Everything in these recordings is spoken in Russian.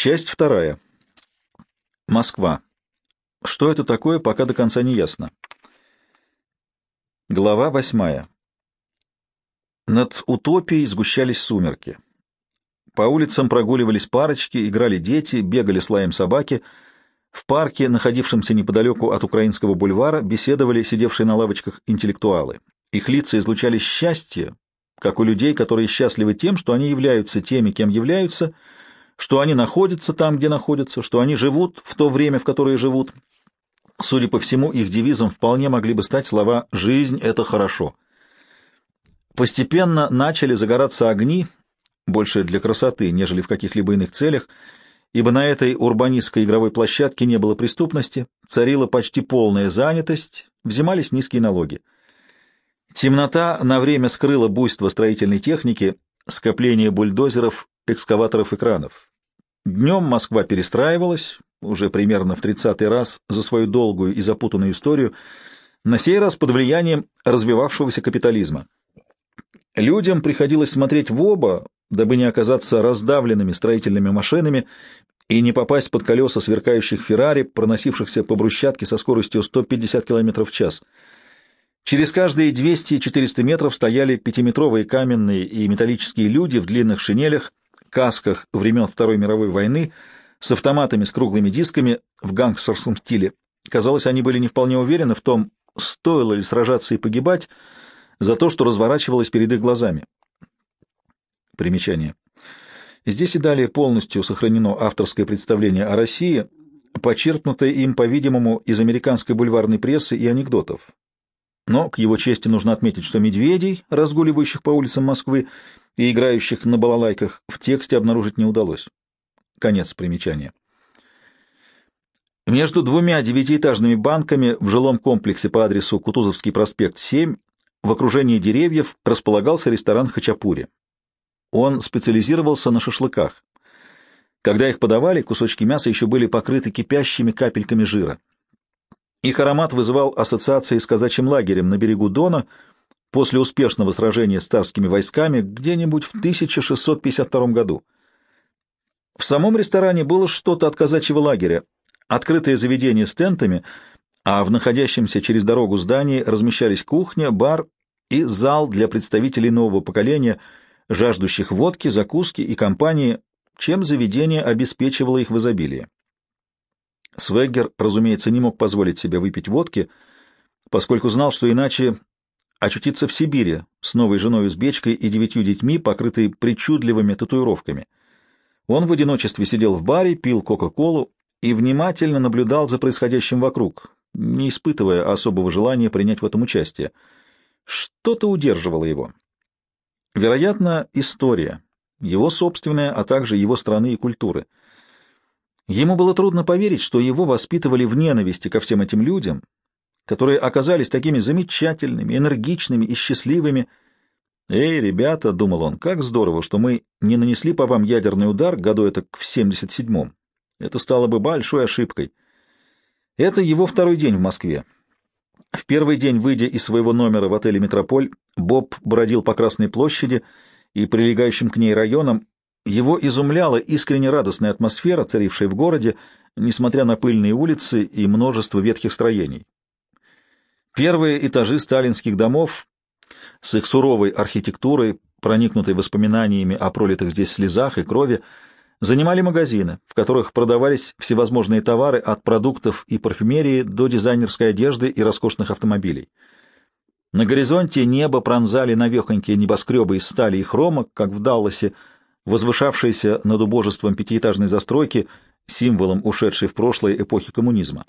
Часть вторая. Москва. Что это такое, пока до конца не ясно. Глава восьмая. Над утопией сгущались сумерки. По улицам прогуливались парочки, играли дети, бегали с лаем собаки. В парке, находившемся неподалеку от Украинского бульвара, беседовали сидевшие на лавочках интеллектуалы. Их лица излучали счастье, как у людей, которые счастливы тем, что они являются теми, кем являются, что они находятся там, где находятся, что они живут в то время, в которое живут, Судя по всему, их девизом вполне могли бы стать слова «жизнь — это хорошо». Постепенно начали загораться огни, больше для красоты, нежели в каких-либо иных целях, ибо на этой урбанистской игровой площадке не было преступности, царила почти полная занятость, взимались низкие налоги. Темнота на время скрыла буйство строительной техники, скопление бульдозеров, экскаваторов и кранов. Днем Москва перестраивалась, уже примерно в тридцатый раз за свою долгую и запутанную историю, на сей раз под влиянием развивавшегося капитализма. Людям приходилось смотреть в оба, дабы не оказаться раздавленными строительными машинами и не попасть под колеса сверкающих Феррари, проносившихся по брусчатке со скоростью 150 км в час. Через каждые 200-400 метров стояли пятиметровые каменные и металлические люди в длинных шинелях, касках времен Второй мировой войны, с автоматами с круглыми дисками в гангстерском стиле. Казалось, они были не вполне уверены в том, стоило ли сражаться и погибать за то, что разворачивалось перед их глазами. Примечание. Здесь и далее полностью сохранено авторское представление о России, почерпнутое им, по-видимому, из американской бульварной прессы и анекдотов. Но, к его чести, нужно отметить, что медведей, разгуливающих по улицам Москвы и играющих на балалайках, в тексте обнаружить не удалось. Конец примечания. Между двумя девятиэтажными банками в жилом комплексе по адресу Кутузовский проспект 7 в окружении деревьев располагался ресторан «Хачапури». Он специализировался на шашлыках. Когда их подавали, кусочки мяса еще были покрыты кипящими капельками жира. Их аромат вызывал ассоциации с казачьим лагерем на берегу Дона после успешного сражения с царскими войсками где-нибудь в 1652 году. В самом ресторане было что-то от казачьего лагеря, открытое заведение с тентами, а в находящемся через дорогу здании размещались кухня, бар и зал для представителей нового поколения, жаждущих водки, закуски и компании, чем заведение обеспечивало их в изобилии. Свеггер, разумеется, не мог позволить себе выпить водки, поскольку знал, что иначе очутиться в Сибири с новой женой-узбечкой и девятью детьми, покрытой причудливыми татуировками — он в одиночестве сидел в баре, пил Кока-Колу и внимательно наблюдал за происходящим вокруг, не испытывая особого желания принять в этом участие. Что-то удерживало его. Вероятно, история, его собственная, а также его страны и культуры. Ему было трудно поверить, что его воспитывали в ненависти ко всем этим людям, которые оказались такими замечательными, энергичными и счастливыми, «Эй, ребята», — думал он, — «как здорово, что мы не нанесли по вам ядерный удар году это в 77-м. Это стало бы большой ошибкой». Это его второй день в Москве. В первый день, выйдя из своего номера в отеле «Метрополь», Боб бродил по Красной площади и прилегающим к ней районам. Его изумляла искренне радостная атмосфера, царившая в городе, несмотря на пыльные улицы и множество ветхих строений. Первые этажи сталинских домов с их суровой архитектурой, проникнутой воспоминаниями о пролитых здесь слезах и крови, занимали магазины, в которых продавались всевозможные товары от продуктов и парфюмерии до дизайнерской одежды и роскошных автомобилей. На горизонте небо пронзали навехонькие небоскребы из стали и хрома, как в Далласе, возвышавшиеся над убожеством пятиэтажной застройки, символом ушедшей в прошлое эпохи коммунизма.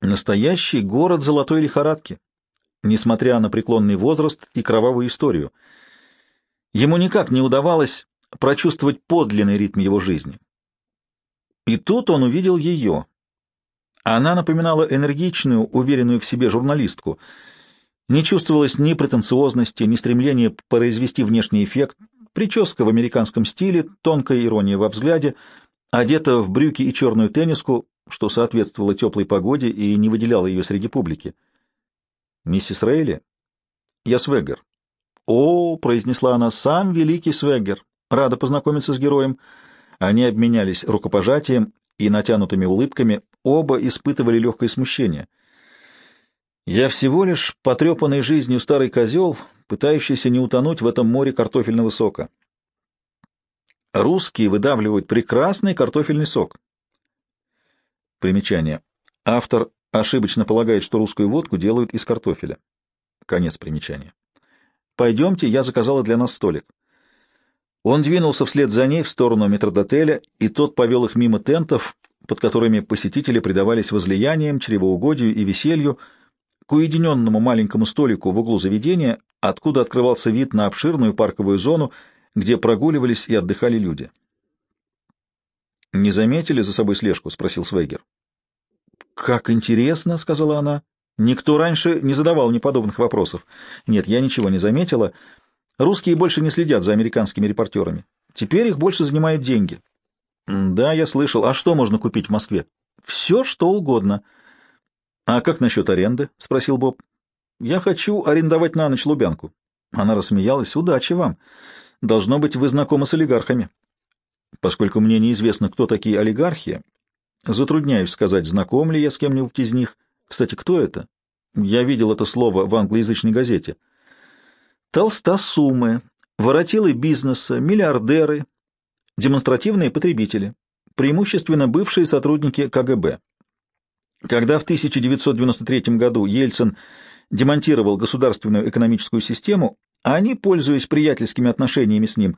Настоящий город золотой лихорадки, несмотря на преклонный возраст и кровавую историю. Ему никак не удавалось прочувствовать подлинный ритм его жизни. И тут он увидел ее. Она напоминала энергичную, уверенную в себе журналистку. Не чувствовалось ни претенциозности, ни стремления произвести внешний эффект. Прическа в американском стиле, тонкая ирония во взгляде, одета в брюки и черную тенниску, что соответствовало теплой погоде и не выделяло ее среди публики. «Миссис Рейли?» «Я Свеггер». «О», — произнесла она, — «сам великий Свеггер. Рада познакомиться с героем. Они обменялись рукопожатием и натянутыми улыбками, оба испытывали легкое смущение. «Я всего лишь потрепанный жизнью старый козел, пытающийся не утонуть в этом море картофельного сока. Русские выдавливают прекрасный картофельный сок». Примечание. Автор ошибочно полагает, что русскую водку делают из картофеля. Конец примечания. «Пойдемте, я заказала для нас столик». Он двинулся вслед за ней в сторону метродотеля, и тот повел их мимо тентов, под которыми посетители предавались возлияниям, чревоугодию и веселью, к уединенному маленькому столику в углу заведения, откуда открывался вид на обширную парковую зону, где прогуливались и отдыхали люди. «Не заметили за собой слежку?» — спросил Свейгер. «Как интересно», — сказала она. «Никто раньше не задавал ни подобных вопросов. Нет, я ничего не заметила. Русские больше не следят за американскими репортерами. Теперь их больше занимают деньги». «Да, я слышал. А что можно купить в Москве?» «Все, что угодно». «А как насчет аренды?» — спросил Боб. «Я хочу арендовать на ночь Лубянку». Она рассмеялась. «Удачи вам. Должно быть, вы знакомы с олигархами». Поскольку мне неизвестно, кто такие олигархи, Затрудняюсь сказать, знаком ли я с кем-нибудь из них. Кстати, кто это? Я видел это слово в англоязычной газете. Толстосумы, воротилы бизнеса, миллиардеры, демонстративные потребители, преимущественно бывшие сотрудники КГБ. Когда в 1993 году Ельцин демонтировал государственную экономическую систему, они, пользуясь приятельскими отношениями с ним,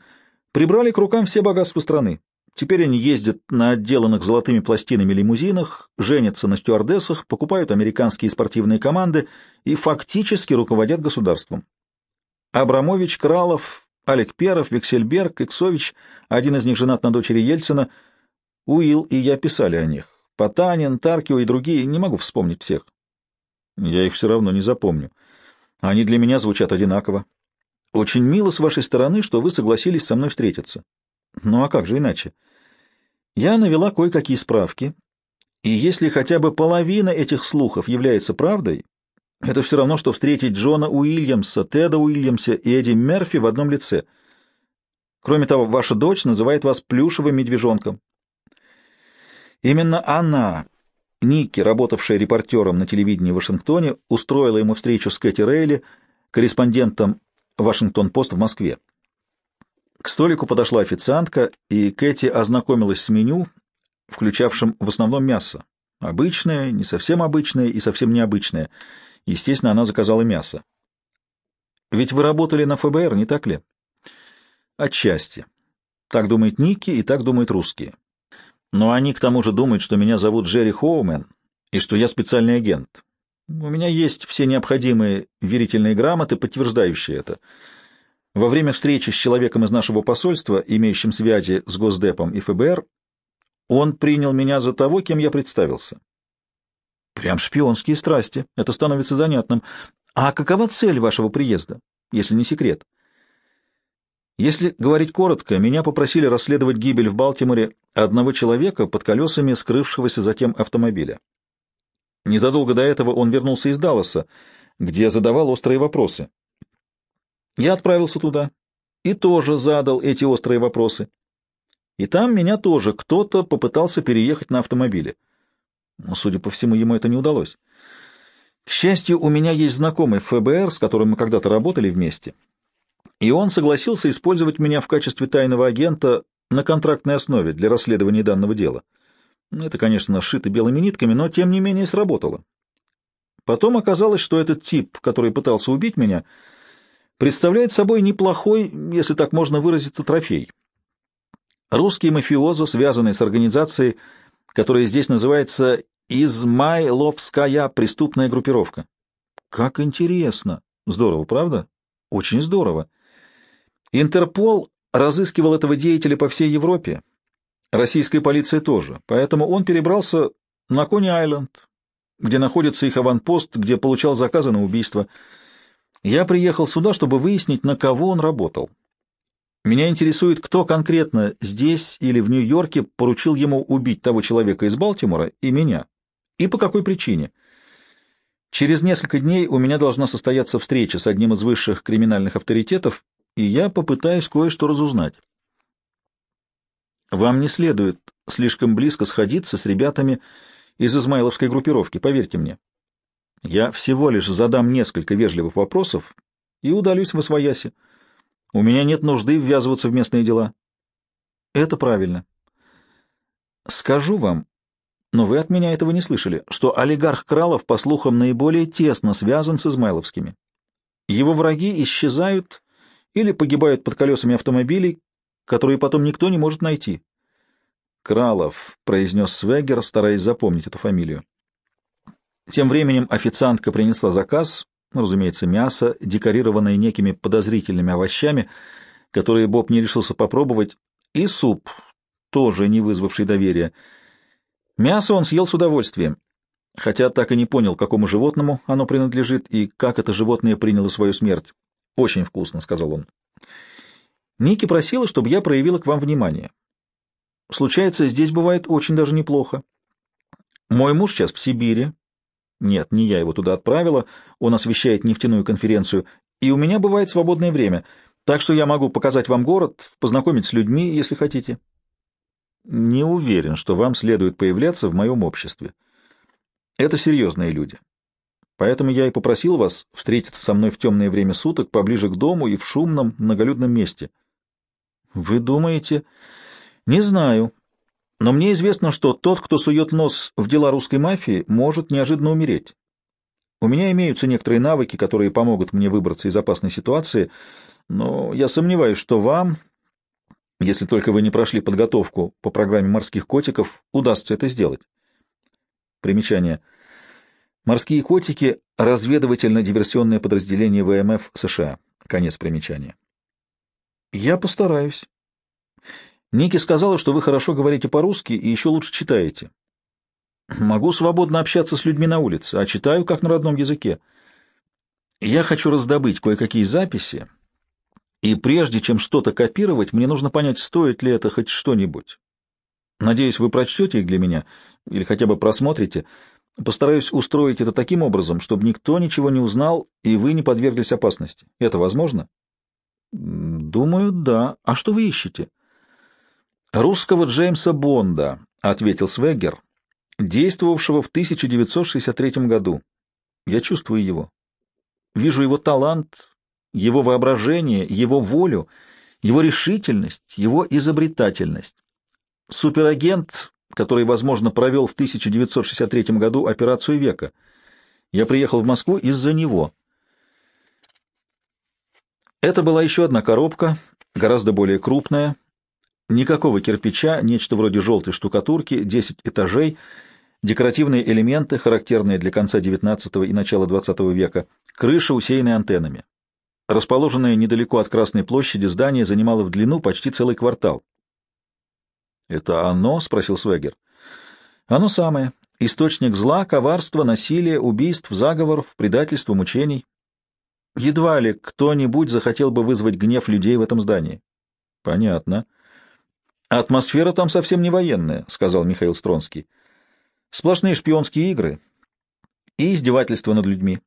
прибрали к рукам все богатства страны, Теперь они ездят на отделанных золотыми пластинами лимузинах, женятся на стюардессах, покупают американские спортивные команды и фактически руководят государством. Абрамович, Кралов, Олег Перов, Виксельберг, Иксович, один из них женат на дочери Ельцина, Уилл и я писали о них. Потанин, Таркио и другие, не могу вспомнить всех. Я их все равно не запомню. Они для меня звучат одинаково. Очень мило с вашей стороны, что вы согласились со мной встретиться. Ну а как же иначе? Я навела кое-какие справки, и если хотя бы половина этих слухов является правдой, это все равно, что встретить Джона Уильямса, Теда Уильямса и Эдди Мерфи в одном лице. Кроме того, ваша дочь называет вас плюшевым медвежонком. Именно она, Ники, работавшая репортером на телевидении в Вашингтоне, устроила ему встречу с Кэти Рейли, корреспондентом Вашингтон-Пост в Москве. К столику подошла официантка, и Кэти ознакомилась с меню, включавшим в основном мясо. Обычное, не совсем обычное и совсем необычное. Естественно, она заказала мясо. Ведь вы работали на ФБР, не так ли? Отчасти. Так думает Ники и так думают русские. Но они к тому же думают, что меня зовут Джерри Хоумен и что я специальный агент. У меня есть все необходимые верительные грамоты, подтверждающие это. Во время встречи с человеком из нашего посольства, имеющим связи с Госдепом и ФБР, он принял меня за того, кем я представился. Прям шпионские страсти. Это становится занятным. А какова цель вашего приезда, если не секрет? Если говорить коротко, меня попросили расследовать гибель в Балтиморе одного человека под колесами скрывшегося затем автомобиля. Незадолго до этого он вернулся из Далласа, где задавал острые вопросы. Я отправился туда и тоже задал эти острые вопросы. И там меня тоже кто-то попытался переехать на автомобиле. Но, судя по всему, ему это не удалось. К счастью, у меня есть знакомый ФБР, с которым мы когда-то работали вместе, и он согласился использовать меня в качестве тайного агента на контрактной основе для расследования данного дела. Это, конечно, сшито белыми нитками, но тем не менее сработало. Потом оказалось, что этот тип, который пытался убить меня, — представляет собой неплохой, если так можно выразиться, трофей. Русские мафиозо, связанные с организацией, которая здесь называется Измайловская преступная группировка. Как интересно! Здорово, правда? Очень здорово. Интерпол разыскивал этого деятеля по всей Европе. Российская полиция тоже. Поэтому он перебрался на Кони-Айленд, где находится их аванпост, где получал заказы на убийство. Я приехал сюда, чтобы выяснить, на кого он работал. Меня интересует, кто конкретно здесь или в Нью-Йорке поручил ему убить того человека из Балтимора и меня, и по какой причине. Через несколько дней у меня должна состояться встреча с одним из высших криминальных авторитетов, и я попытаюсь кое-что разузнать. Вам не следует слишком близко сходиться с ребятами из измайловской группировки, поверьте мне. Я всего лишь задам несколько вежливых вопросов и удалюсь в освояси. У меня нет нужды ввязываться в местные дела. Это правильно. Скажу вам, но вы от меня этого не слышали, что олигарх Кралов, по слухам, наиболее тесно связан с измайловскими. Его враги исчезают или погибают под колесами автомобилей, которые потом никто не может найти. Кралов, — произнес Свегер, стараясь запомнить эту фамилию. Тем временем официантка принесла заказ, ну, разумеется, мясо, декорированное некими подозрительными овощами, которые Боб не решился попробовать, и суп, тоже не вызвавший доверия. Мясо он съел с удовольствием, хотя так и не понял, какому животному оно принадлежит и как это животное приняло свою смерть. «Очень вкусно», — сказал он. «Ники просила, чтобы я проявила к вам внимание. Случается, здесь бывает очень даже неплохо. Мой муж сейчас в Сибири, нет, не я его туда отправила, он освещает нефтяную конференцию, и у меня бывает свободное время, так что я могу показать вам город, познакомить с людьми, если хотите. Не уверен, что вам следует появляться в моем обществе. Это серьезные люди. Поэтому я и попросил вас встретиться со мной в темное время суток поближе к дому и в шумном, многолюдном месте. Вы думаете... Не знаю. Но мне известно, что тот, кто сует нос в дела русской мафии, может неожиданно умереть. У меня имеются некоторые навыки, которые помогут мне выбраться из опасной ситуации, но я сомневаюсь, что вам, если только вы не прошли подготовку по программе морских котиков, удастся это сделать. Примечание. Морские котики — разведывательно-диверсионное подразделение ВМФ США. Конец примечания. Я постараюсь. Ники сказала, что вы хорошо говорите по-русски и еще лучше читаете. Могу свободно общаться с людьми на улице, а читаю как на родном языке. Я хочу раздобыть кое-какие записи, и прежде чем что-то копировать, мне нужно понять, стоит ли это хоть что-нибудь. Надеюсь, вы прочтете их для меня или хотя бы просмотрите. Постараюсь устроить это таким образом, чтобы никто ничего не узнал, и вы не подверглись опасности. Это возможно? Думаю, да. А что вы ищете? «Русского Джеймса Бонда», — ответил Свеггер, действовавшего в 1963 году. Я чувствую его. Вижу его талант, его воображение, его волю, его решительность, его изобретательность. Суперагент, который, возможно, провел в 1963 году операцию века. Я приехал в Москву из-за него. Это была еще одна коробка, гораздо более крупная, Никакого кирпича, нечто вроде желтой штукатурки, 10 этажей, декоративные элементы, характерные для конца XIX и начала XX века, крыша, усеянная антеннами. Расположенное недалеко от Красной площади здание занимало в длину почти целый квартал. «Это оно?» — спросил Свегер. «Оно самое. Источник зла, коварства, насилия, убийств, заговоров, предательства, мучений. Едва ли кто-нибудь захотел бы вызвать гнев людей в этом здании». «Понятно». «Атмосфера там совсем не военная», — сказал Михаил Стронский. «Сплошные шпионские игры и издевательства над людьми.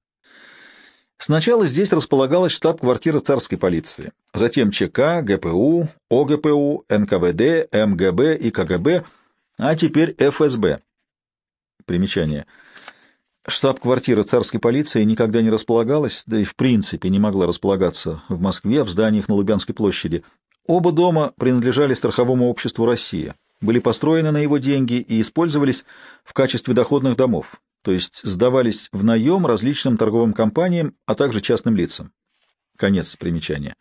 Сначала здесь располагалась штаб-квартира царской полиции, затем ЧК, ГПУ, ОГПУ, НКВД, МГБ и КГБ, а теперь ФСБ. Примечание. Штаб-квартира царской полиции никогда не располагалась, да и в принципе не могла располагаться в Москве в зданиях на Лубянской площади. Оба дома принадлежали страховому обществу «Россия», были построены на его деньги и использовались в качестве доходных домов, то есть сдавались в наем различным торговым компаниям, а также частным лицам. Конец примечания.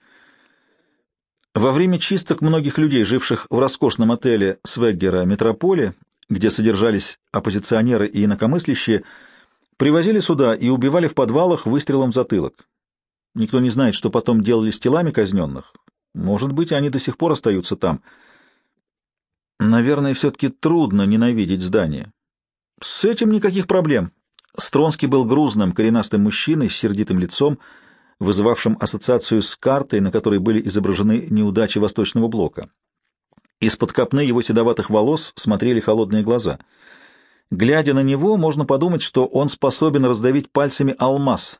Во время чисток многих людей, живших в роскошном отеле Свеггера «Метрополе», где содержались оппозиционеры и инакомыслящие, привозили сюда и убивали в подвалах выстрелом в затылок. Никто не знает, что потом делали с телами казненных, может быть, они до сих пор остаются там. Наверное, все-таки трудно ненавидеть здание. С этим никаких проблем. Стронский был грузным, коренастым мужчиной с сердитым лицом, вызывавшим ассоциацию с картой, на которой были изображены неудачи Восточного блока. Из-под копны его седоватых волос смотрели холодные глаза. Глядя на него, можно подумать, что он способен раздавить пальцами алмаз.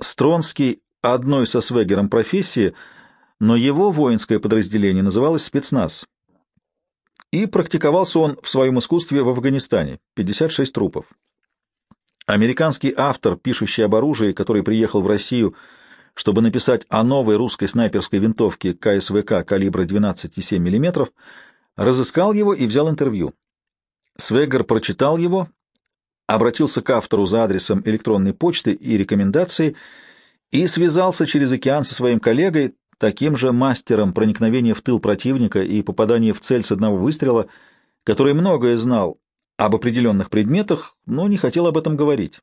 Стронский одной со Свегером профессии — но его воинское подразделение называлось спецназ. И практиковался он в своем искусстве в Афганистане. 56 трупов. Американский автор, пишущий об оружии, который приехал в Россию, чтобы написать о новой русской снайперской винтовке КСВК калибра 12,7 мм, разыскал его и взял интервью. Свегер прочитал его, обратился к автору за адресом электронной почты и рекомендации и связался через океан со своим коллегой, таким же мастером проникновения в тыл противника и попадания в цель с одного выстрела, который многое знал об определенных предметах, но не хотел об этом говорить.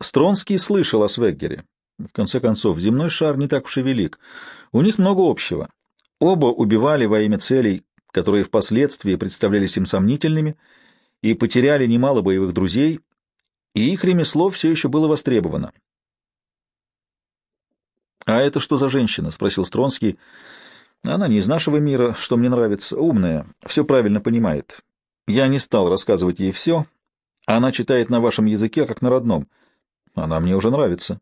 Стронский слышал о Свеггере. В конце концов, земной шар не так уж и велик. У них много общего. Оба убивали во имя целей, которые впоследствии представлялись им сомнительными, и потеряли немало боевых друзей, и их ремесло все еще было востребовано. «А это что за женщина?» — спросил Стронский. «Она не из нашего мира, что мне нравится, умная, все правильно понимает. Я не стал рассказывать ей все. Она читает на вашем языке, как на родном. Она мне уже нравится.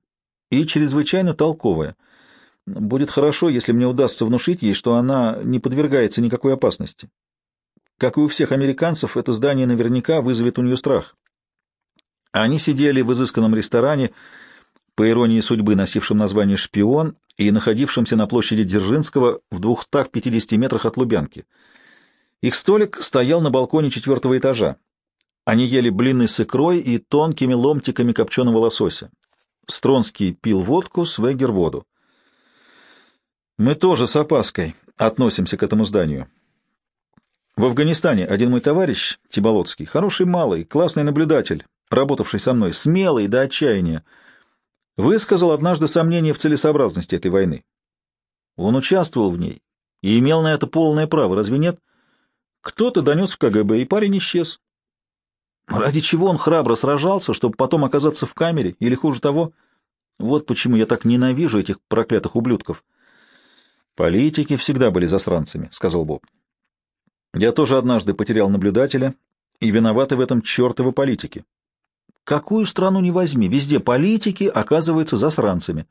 И чрезвычайно толковая. Будет хорошо, если мне удастся внушить ей, что она не подвергается никакой опасности. Как и у всех американцев, это здание наверняка вызовет у нее страх. Они сидели в изысканном ресторане, по иронии судьбы, носившем название «Шпион» и находившемся на площади Дзержинского в 250 метрах от Лубянки. Их столик стоял на балконе четвертого этажа. Они ели блины с икрой и тонкими ломтиками копченого лосося. Стронский пил водку, Свегер — воду. Мы тоже с опаской относимся к этому зданию. В Афганистане один мой товарищ, Тиболоцкий, хороший малый, классный наблюдатель, работавший со мной, смелый до отчаяния, высказал однажды сомнение в целесообразности этой войны. Он участвовал в ней и имел на это полное право, разве нет? Кто-то донес в КГБ, и парень исчез. Ради чего он храбро сражался, чтобы потом оказаться в камере, или хуже того? Вот почему я так ненавижу этих проклятых ублюдков. Политики всегда были засранцами, — сказал Боб. Я тоже однажды потерял наблюдателя, и виноваты в этом чертовы политики. Какую страну не возьми, везде политики оказываются засранцами.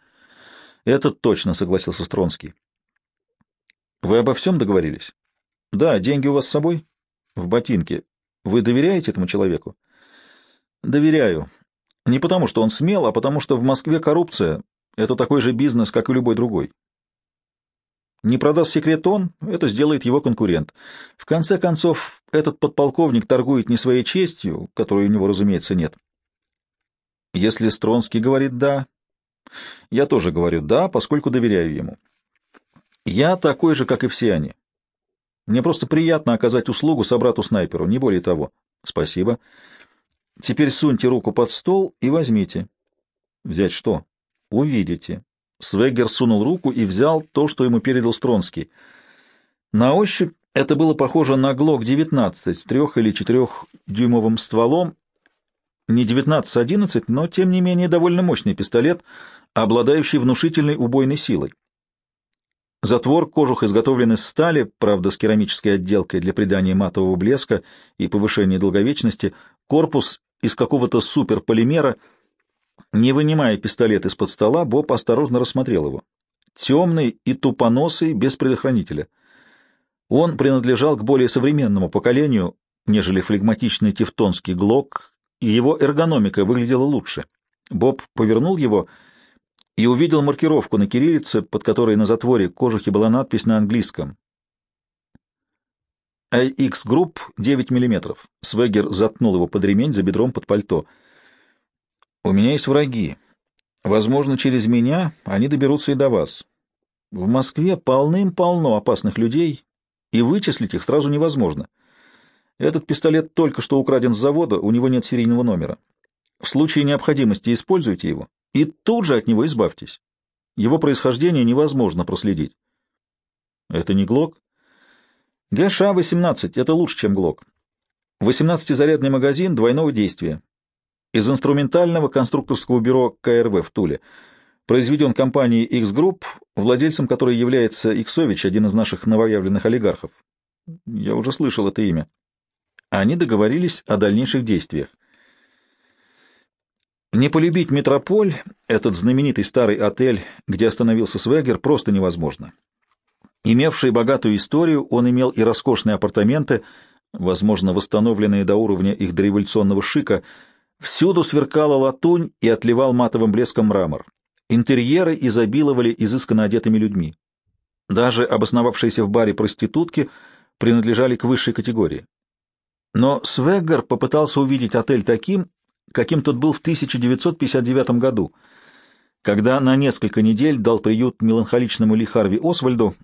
Это точно, согласился Стронский. Вы обо всем договорились? Да, деньги у вас с собой? В ботинке. Вы доверяете этому человеку? Доверяю. Не потому, что он смел, а потому, что в Москве коррупция — это такой же бизнес, как и любой другой. Не продаст секрет он, это сделает его конкурент. В конце концов, этот подполковник торгует не своей честью, которой у него, разумеется, нет, если Стронский говорит «да», я тоже говорю «да», поскольку доверяю ему. Я такой же, как и все они. Мне просто приятно оказать услугу собрату-снайперу, не более того. Спасибо. Теперь суньте руку под стол и возьмите. Взять что? Увидите. Свегер сунул руку и взял то, что ему передал Стронский. На ощупь это было похоже на ГЛОК-19 с трех- или четырехдюймовым стволом не 19-11, но, тем не менее, довольно мощный пистолет, обладающий внушительной убойной силой. Затвор кожух изготовлен из стали, правда, с керамической отделкой для придания матового блеска и повышения долговечности, корпус из какого-то суперполимера. Не вынимая пистолет из-под стола, Боб осторожно рассмотрел его. Темный и тупоносый, без предохранителя. Он принадлежал к более современному поколению, нежели флегматичный тевтонский глок и его эргономика выглядела лучше. Боб повернул его и увидел маркировку на кириллице, под которой на затворе кожухи была надпись на английском. AX Group 9 мм. Свегер заткнул его под ремень за бедром под пальто. «У меня есть враги. Возможно, через меня они доберутся и до вас. В Москве полным-полно опасных людей, и вычислить их сразу невозможно. Этот пистолет только что украден с завода, у него нет серийного номера. В случае необходимости используйте его и тут же от него избавьтесь. Его происхождение невозможно проследить. Это не ГЛОК? ГШ-18 — это лучше, чем ГЛОК. 18-зарядный магазин двойного действия. Из инструментального конструкторского бюро КРВ в Туле. Произведен компанией X-Group, владельцем которой является Иксович, один из наших новоявленных олигархов. Я уже слышал это имя. Они договорились о дальнейших действиях. Не полюбить метрополь, этот знаменитый старый отель, где остановился Свегер, просто невозможно. Имевший богатую историю, он имел и роскошные апартаменты, возможно, восстановленные до уровня их дореволюционного шика. Всюду сверкала латунь и отливал матовым блеском мрамор. Интерьеры изобиловали изысканно одетыми людьми. Даже обосновавшиеся в баре проститутки принадлежали к высшей категории. Но Свеггер попытался увидеть отель таким, каким тот был в 1959 году, когда на несколько недель дал приют меланхоличному Ли Харви Освальду,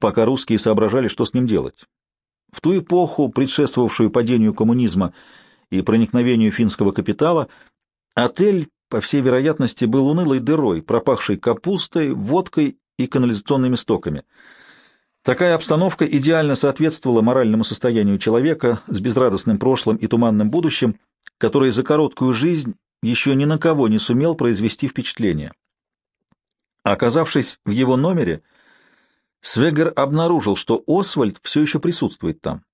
пока русские соображали, что с ним делать. В ту эпоху, предшествовавшую падению коммунизма и проникновению финского капитала, отель, по всей вероятности, был унылой дырой, пропахшей капустой, водкой и канализационными стоками. Такая обстановка идеально соответствовала моральному состоянию человека с безрадостным прошлым и туманным будущим, который за короткую жизнь еще ни на кого не сумел произвести впечатление. Оказавшись в его номере, Свегер обнаружил, что Освальд все еще присутствует там.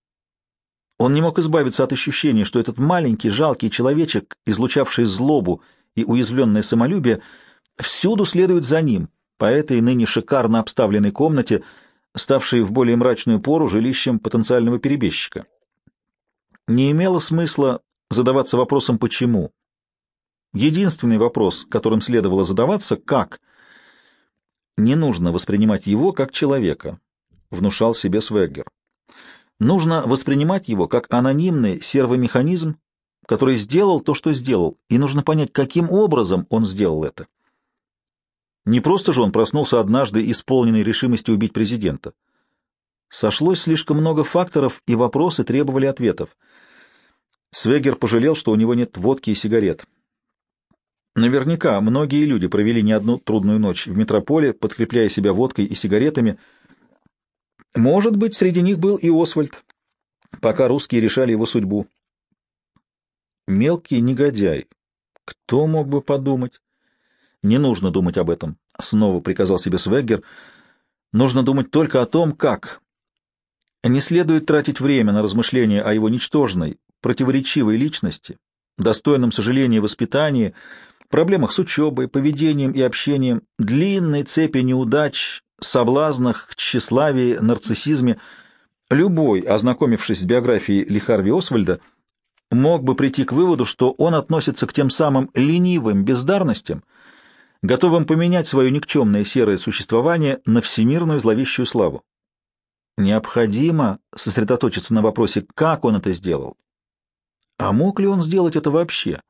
Он не мог избавиться от ощущения, что этот маленький, жалкий человечек, излучавший злобу и уязвленное самолюбие, всюду следует за ним, по этой ныне шикарно обставленной комнате, ставшей в более мрачную пору жилищем потенциального перебежчика. Не имело смысла задаваться вопросом «почему?». Единственный вопрос, которым следовало задаваться — «как?». Не нужно воспринимать его как человека, — внушал себе Свеггер. Нужно воспринимать его как анонимный сервомеханизм, который сделал то, что сделал, и нужно понять, каким образом он сделал это. Не просто же он проснулся однажды, исполненный решимости убить президента. Сошлось слишком много факторов, и вопросы требовали ответов. Свегер пожалел, что у него нет водки и сигарет. Наверняка многие люди провели не одну трудную ночь в метрополе, подкрепляя себя водкой и сигаретами. Может быть, среди них был и Освальд, пока русские решали его судьбу. Мелкий негодяй. Кто мог бы подумать? Не нужно думать об этом, — снова приказал себе Свеггер. Нужно думать только о том, как. Не следует тратить время на размышления о его ничтожной, противоречивой личности, достойном сожаления воспитании, проблемах с учебой, поведением и общением, длинной цепи неудач, соблазнах, тщеславии, нарциссизме. Любой, ознакомившись с биографией Лихарви Освальда, мог бы прийти к выводу, что он относится к тем самым ленивым бездарностям, готовым поменять свое никчемное серое существование на всемирную зловещую славу. Необходимо сосредоточиться на вопросе, как он это сделал. А мог ли он сделать это вообще?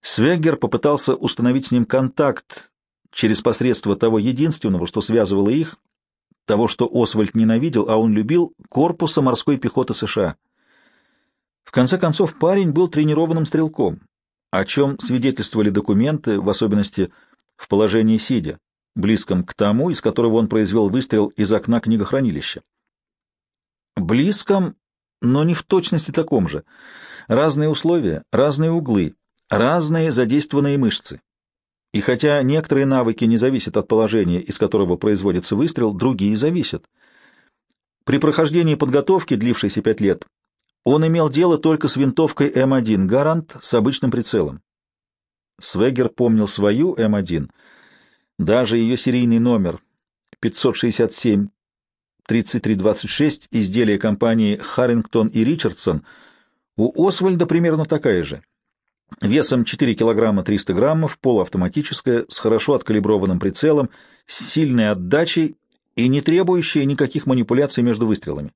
Свеггер попытался установить с ним контакт через посредство того единственного, что связывало их, того, что Освальд ненавидел, а он любил, корпуса морской пехоты США. В конце концов, парень был тренированным стрелком, о чем свидетельствовали документы, в особенности в положении сидя, близком к тому, из которого он произвел выстрел из окна книгохранилища. Близком, но не в точности таком же. Разные условия, разные углы, разные задействованные мышцы. И хотя некоторые навыки не зависят от положения, из которого производится выстрел, другие зависят. При прохождении подготовки, длившейся пять лет, он имел дело только с винтовкой М1 «Гарант» с обычным прицелом. Свегер помнил свою М1, даже ее серийный номер 567-3326 изделия компании «Харрингтон и Ричардсон» у Освальда примерно такая же. Весом 4 килограмма 300 граммов, полуавтоматическая, с хорошо откалиброванным прицелом, с сильной отдачей и не требующая никаких манипуляций между выстрелами.